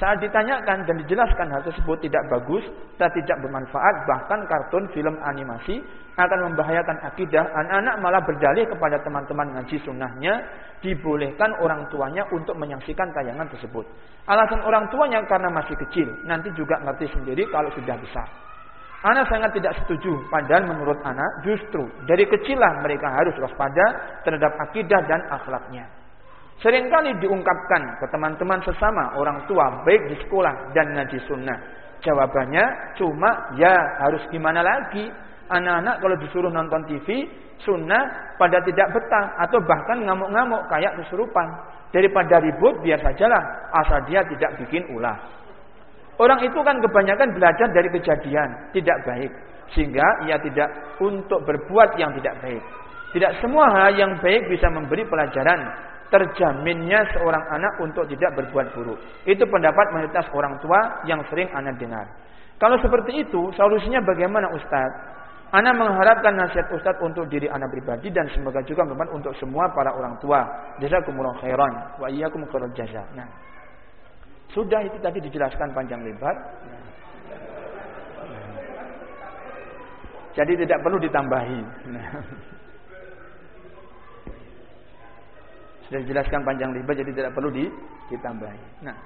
Saat ditanyakan dan dijelaskan hal tersebut tidak bagus dan tidak bermanfaat, bahkan kartun, film, animasi akan membahayakan akidah, anak-anak malah berdalih kepada teman-teman ngaji sunnahnya, dibolehkan orang tuanya untuk menyaksikan tayangan tersebut. Alasan orang tuanya karena masih kecil, nanti juga ngerti sendiri kalau sudah besar. Anak sangat tidak setuju, padahal menurut anak justru dari kecillah mereka harus waspada terhadap akidah dan akhlaknya. Seringkali diungkapkan ke teman-teman sesama orang tua baik di sekolah dan ngaji sunnah. Jawabannya cuma ya harus gimana lagi. Anak-anak kalau disuruh nonton TV sunnah pada tidak betah atau bahkan ngamuk-ngamuk kayak kesurupan. Daripada ribut biar sajalah asal dia tidak bikin ulah. Orang itu kan kebanyakan belajar dari kejadian tidak baik. Sehingga ia tidak untuk berbuat yang tidak baik. Tidak semua hal yang baik bisa memberi pelajaran terjaminnya seorang anak untuk tidak berbuat buruk. Itu pendapat mayoritas orang tua yang sering anak dengar. Kalau seperti itu, solusinya bagaimana Ustaz? Anak mengharapkan nasihat Ustaz untuk diri anak pribadi dan semoga juga bermanfaat untuk semua para orang tua. Jazakumullah khairan wa iyyakum khairal jaza. Nah. Sudah itu tadi dijelaskan panjang lebar. Jadi tidak perlu ditambahi. Nah. Sudah dijelaskan panjang lebar jadi tidak perlu ditambahi. Nah,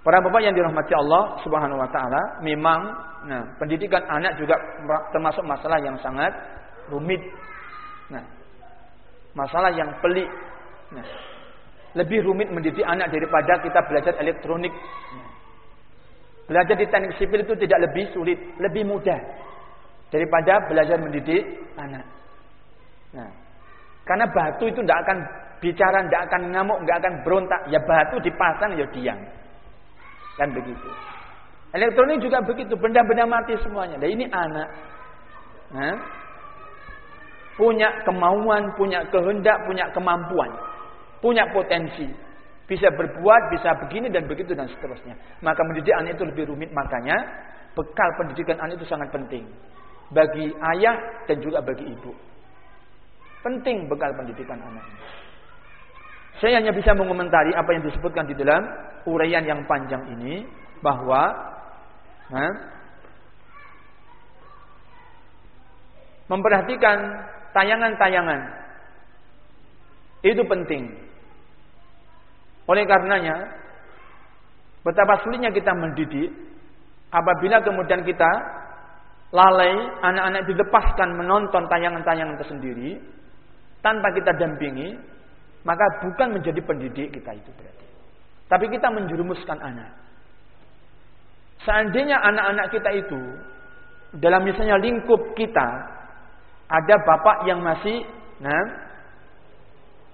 para bapak yang dirahmati Allah Subhanahu wa taala, memang nah, pendidikan anak juga termasuk masalah yang sangat rumit. Nah, masalah yang pelik. Nah, lebih rumit mendidik anak daripada kita belajar elektronik. Nah, belajar di teknik sipil itu tidak lebih sulit, lebih mudah daripada belajar mendidik anak. Nah, karena batu itu tidak akan bicara, tidak akan ngamuk, tidak akan berontak. Ya batu dipasang ya diam. Kan begitu. Elektronik juga begitu, benda-benda mati semuanya. Dan ini anak. Nah, punya kemauan, punya kehendak, punya kemampuan, punya potensi. Bisa berbuat, bisa begini dan begitu dan seterusnya. Maka mendidik anak itu lebih rumit. Makanya bekal pendidikan anak itu sangat penting. Bagi ayah dan juga bagi ibu. Penting bekal pendidikan anak. Saya hanya bisa mengomentari apa yang disebutkan di dalam uraian yang panjang ini bahwa nah, memperhatikan tayangan-tayangan itu penting. Oleh karenanya betapa sulitnya kita mendidik apabila kemudian kita lalai anak-anak dilepaskan menonton tayangan-tayangan tersendiri tanpa kita dampingi, maka bukan menjadi pendidik kita itu berarti. Tapi kita menjerumuskan anak. Seandainya anak-anak kita itu dalam misalnya lingkup kita ada bapak yang masih nah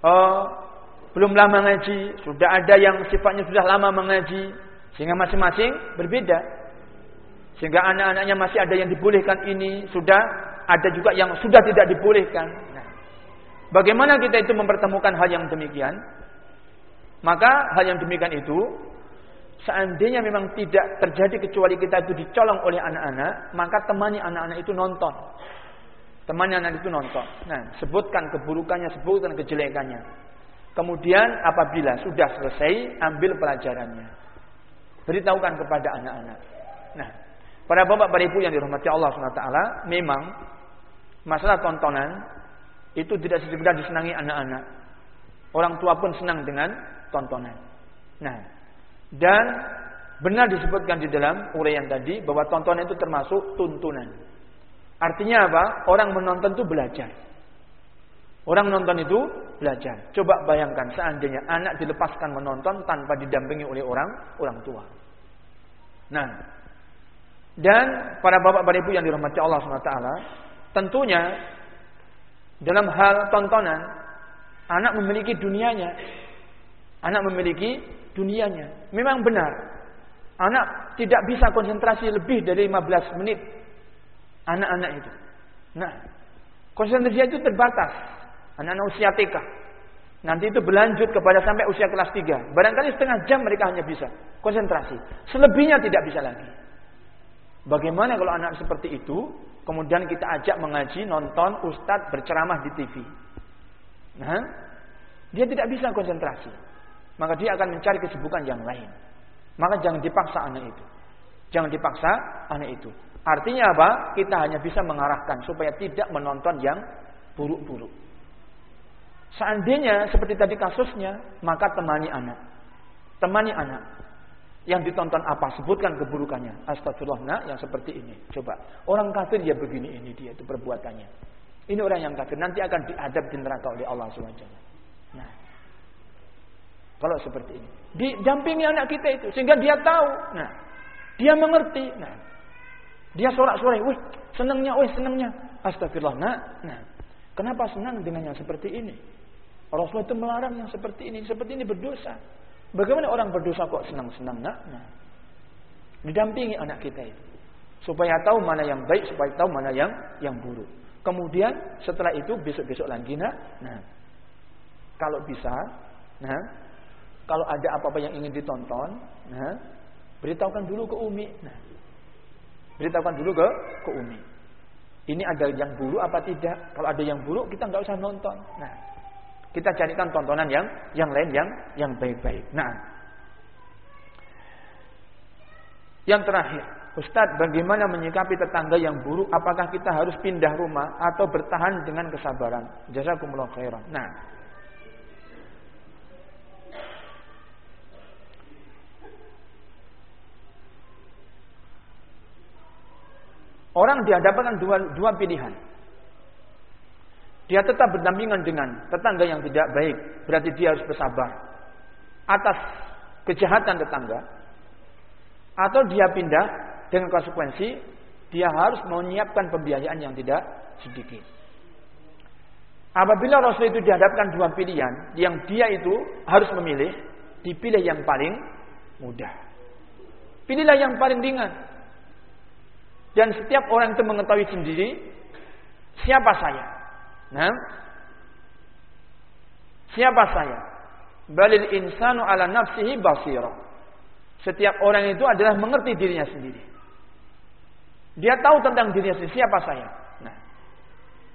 oh, belum lama ngaji, sudah ada yang sifatnya sudah lama mengaji, sehingga masing-masing berbeda. Sehingga anak-anaknya masih ada yang dibolehkan ini, sudah ada juga yang sudah tidak dibolehkan. Bagaimana kita itu mempertemukan hal yang demikian? Maka hal yang demikian itu seandainya memang tidak terjadi kecuali kita itu dicolong oleh anak-anak, maka temani anak-anak itu nonton. Temani anak itu nonton. Nah, sebutkan keburukannya, sebutkan kejelekannya. Kemudian apabila sudah selesai, ambil pelajarannya. Beritahukan kepada anak-anak. Nah, para bapak, para ibu yang dirahmati Allah SWT, memang masalah tontonan itu tidak sekedar disenangi anak-anak. Orang tua pun senang dengan tontonan. Nah, dan benar disebutkan di dalam uraian tadi bahwa tontonan itu termasuk tuntunan. Artinya apa? Orang menonton itu belajar. Orang menonton itu belajar. Coba bayangkan seandainya anak dilepaskan menonton tanpa didampingi oleh orang orang tua. Nah, dan para bapak para ibu yang dirahmati Allah SWT, tentunya dalam hal tontonan, anak memiliki dunianya. Anak memiliki dunianya. Memang benar. Anak tidak bisa konsentrasi lebih dari 15 menit. Anak-anak itu. Nah, konsentrasi itu terbatas. Anak-anak usia TK. Nanti itu berlanjut kepada sampai usia kelas 3. Barangkali setengah jam mereka hanya bisa konsentrasi. Selebihnya tidak bisa lagi. Bagaimana kalau anak seperti itu, kemudian kita ajak mengaji, nonton, ustadz berceramah di TV. Nah, dia tidak bisa konsentrasi. Maka dia akan mencari kesibukan yang lain. Maka jangan dipaksa anak itu. Jangan dipaksa anak itu. Artinya apa? Kita hanya bisa mengarahkan supaya tidak menonton yang buruk-buruk. Seandainya seperti tadi kasusnya, maka temani anak. Temani anak. Yang ditonton apa? Sebutkan keburukannya. Astagfirullah, nak, yang seperti ini. Coba. Orang kafir ya begini ini dia itu perbuatannya. Ini orang yang kafir nanti akan diadab di neraka oleh Allah SWT. Nah, kalau seperti ini, didampingi anak kita itu sehingga dia tahu. Nah, dia mengerti. Nah, dia sorak-sorai, wih, senangnya, wih, senangnya. Astagfirullah, nak. Nah, kenapa senang dengan yang seperti ini? Rasulullah itu melarang yang seperti ini, seperti ini berdosa. Bagaimana orang berdosa kok senang-senang nak? Nah, didampingi anak kita itu supaya tahu mana yang baik, supaya tahu mana yang yang buruk. Kemudian setelah itu besok-besok lagi nak, nah kalau bisa, nah kalau ada apa-apa yang ingin ditonton, nah beritahukan dulu ke Umi. Nah, beritahukan dulu ke ke Umi. Ini ada yang buruk apa tidak? Kalau ada yang buruk kita nggak usah nonton. Nah, kita carikan tontonan yang yang lain yang yang baik-baik. Nah, yang terakhir, Ustadz, bagaimana menyikapi tetangga yang buruk? Apakah kita harus pindah rumah atau bertahan dengan kesabaran? Jazakumullah khairan. Nah, Orang dihadapkan dua, dua pilihan. Dia tetap berdampingan dengan tetangga yang tidak baik. Berarti dia harus bersabar. Atas kejahatan tetangga. Atau dia pindah dengan konsekuensi. Dia harus menyiapkan pembiayaan yang tidak sedikit. Apabila Rasul itu dihadapkan dua pilihan. Yang dia itu harus memilih. Dipilih yang paling mudah. Pilihlah yang paling ringan. Dan setiap orang itu mengetahui sendiri. Siapa saya? Nah, siapa saya? Balil insanu ala nafsihi basira. Setiap orang itu adalah mengerti dirinya sendiri. Dia tahu tentang dirinya sendiri. Siapa saya? Nah,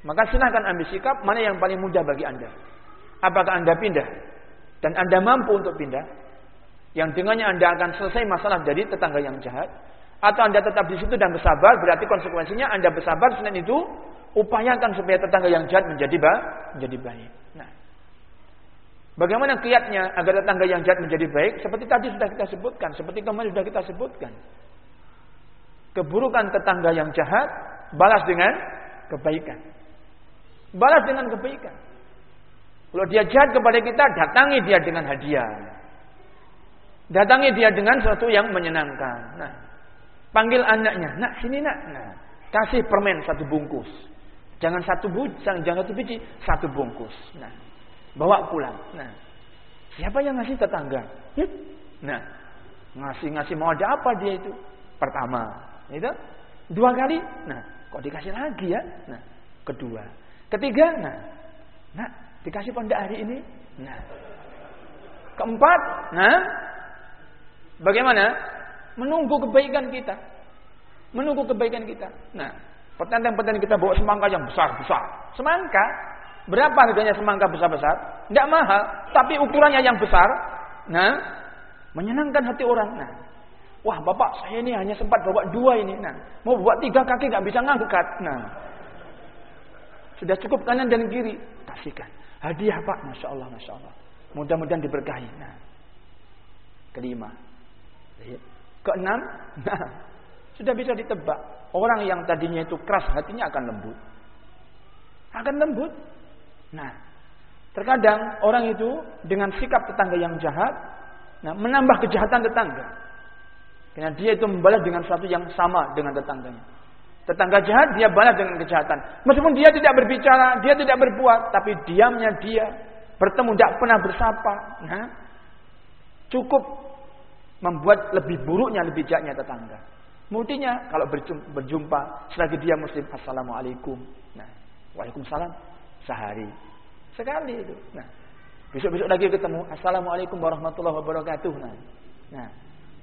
maka silahkan ambil sikap mana yang paling mudah bagi anda. Apakah anda pindah dan anda mampu untuk pindah, yang dengannya anda akan selesai masalah dari tetangga yang jahat, atau anda tetap di situ dan bersabar, berarti konsekuensinya anda bersabar selain itu Upayakan supaya tetangga yang jahat menjadi ba menjadi baik. Nah, bagaimana kiatnya agar tetangga yang jahat menjadi baik? Seperti tadi sudah kita sebutkan, seperti kemarin sudah kita sebutkan. Keburukan tetangga yang jahat balas dengan kebaikan. Balas dengan kebaikan. Kalau dia jahat kepada kita, datangi dia dengan hadiah. Datangi dia dengan sesuatu yang menyenangkan. Nah, panggil anaknya, nak sini nak. Nah, kasih permen satu bungkus. Jangan satu biji, jangan satu biji, satu bungkus. Nah, bawa pulang. Nah, siapa yang ngasih tetangga? Nah, ngasih-ngasih mau ada apa dia itu? Pertama, itu dua kali. Nah, kok dikasih lagi ya? Nah, kedua, ketiga, nah, nah dikasih pada hari ini. Nah, keempat, nah, bagaimana? Menunggu kebaikan kita. Menunggu kebaikan kita. Nah, Petani-petani kita bawa semangka yang besar-besar. Semangka. Berapa harganya semangka besar-besar? Tidak mahal. Tapi ukurannya yang besar. Nah, menyenangkan hati orang. Nah, wah bapak saya ini hanya sempat bawa dua ini. Nah, mau bawa tiga kaki nggak bisa ngangkat. Nah, sudah cukup kanan dan kiri. Kasihkan. Hadiah pak. Masya Allah, Masya Allah. Mudah-mudahan diberkahi. Nah, kelima. Keenam. Nah, Sudah bisa ditebak. Orang yang tadinya itu keras hatinya akan lembut. Akan lembut. Nah, terkadang orang itu dengan sikap tetangga yang jahat, nah menambah kejahatan tetangga. Karena dia itu membalas dengan sesuatu yang sama dengan tetangganya. Tetangga jahat dia balas dengan kejahatan. Meskipun dia tidak berbicara, dia tidak berbuat, tapi diamnya dia bertemu tidak pernah bersapa. Nah, cukup membuat lebih buruknya, lebih jahatnya tetangga. Mutinya kalau berjumpa, selagi dia muslim, assalamualaikum. Nah, waalaikumsalam sehari sekali itu. Nah, besok-besok lagi ketemu, assalamualaikum warahmatullahi wabarakatuh. Nah, nah,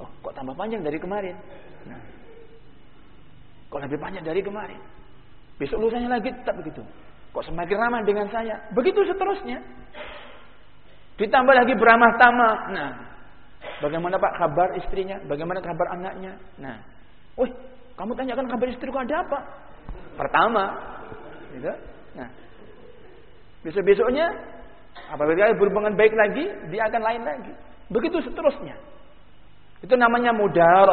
oh, kok tambah panjang dari kemarin? Nah, kok lebih panjang dari kemarin? Besok lusanya lagi tetap begitu. Kok semakin ramah dengan saya? Begitu seterusnya. Ditambah lagi beramah tamah. Nah, bagaimana Pak kabar istrinya? Bagaimana kabar anaknya? Nah, Wih, kamu tanyakan kabar istriku ada apa? Pertama, gitu. Nah, besok-besoknya apabila dia berhubungan baik lagi, dia akan lain lagi. Begitu seterusnya. Itu namanya mudar.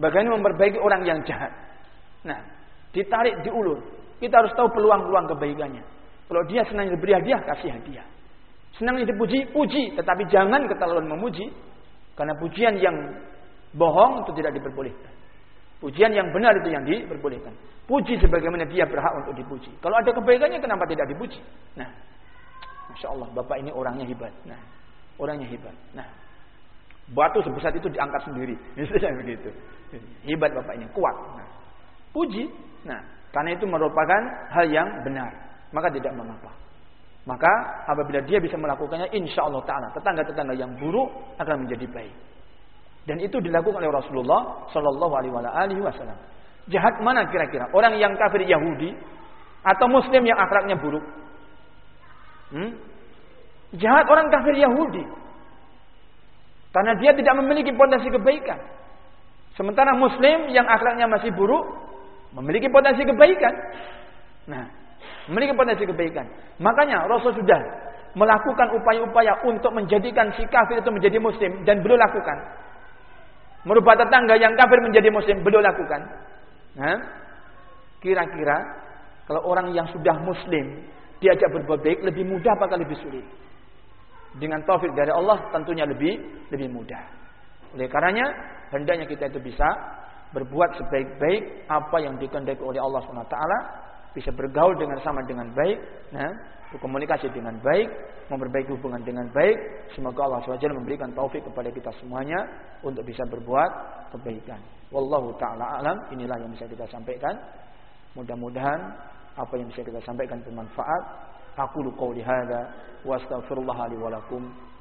Bagaimana memperbaiki orang yang jahat. Nah, ditarik diulur. Kita harus tahu peluang-peluang kebaikannya. Kalau dia senang diberi hadiah, kasih hadiah. Senang dipuji, puji. Tetapi jangan keterlaluan memuji. Karena pujian yang bohong itu tidak diperbolehkan. Pujian yang benar itu yang diperbolehkan. Puji sebagaimana dia berhak untuk dipuji. Kalau ada kebaikannya kenapa tidak dipuji? Nah, Masya Allah, Bapak ini orangnya hebat. Nah, orangnya hebat. Nah, batu sebesar itu diangkat sendiri. Misalnya begitu. Hebat Bapak ini, kuat. Nah, puji. Nah, karena itu merupakan hal yang benar. Maka tidak mengapa. Maka apabila dia bisa melakukannya, insya Allah Taala tetangga-tetangga yang buruk akan menjadi baik. Dan itu dilakukan oleh Rasulullah Shallallahu Alaihi Wasallam. Jahat mana kira-kira? Orang yang kafir Yahudi atau Muslim yang akhlaknya buruk? Hmm? Jahat orang kafir Yahudi. Karena dia tidak memiliki potensi kebaikan. Sementara Muslim yang akhlaknya masih buruk memiliki potensi kebaikan. Nah, memiliki potensi kebaikan. Makanya Rasul sudah melakukan upaya-upaya untuk menjadikan si kafir itu menjadi Muslim dan belum lakukan merubah tetangga yang kafir menjadi muslim beliau lakukan. Kira-kira kalau orang yang sudah muslim diajak berbuat baik lebih mudah apakah lebih sulit? Dengan taufik dari Allah tentunya lebih lebih mudah. Oleh karenanya hendaknya kita itu bisa berbuat sebaik-baik apa yang dikehendaki oleh Allah SWT bisa bergaul dengan sama dengan baik, nah, berkomunikasi dengan baik, memperbaiki hubungan dengan baik. Semoga Allah SWT memberikan taufik kepada kita semuanya untuk bisa berbuat kebaikan. Wallahu taala alam. Inilah yang bisa kita sampaikan. Mudah-mudahan apa yang bisa kita sampaikan bermanfaat. Aku qouli hadza wa astaghfirullah li wa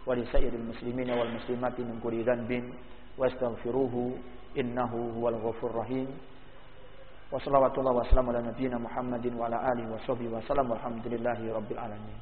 wa li sayyidil muslimin wal muslimati min kulli dhanbin wastaghfiruhu innahu huwal ghafurur rahim. wasalawatullah wasalam ala nabiyina Muhammadin wa ala alihi wa sahbihi wa salam walhamdulillahi rabbil alamin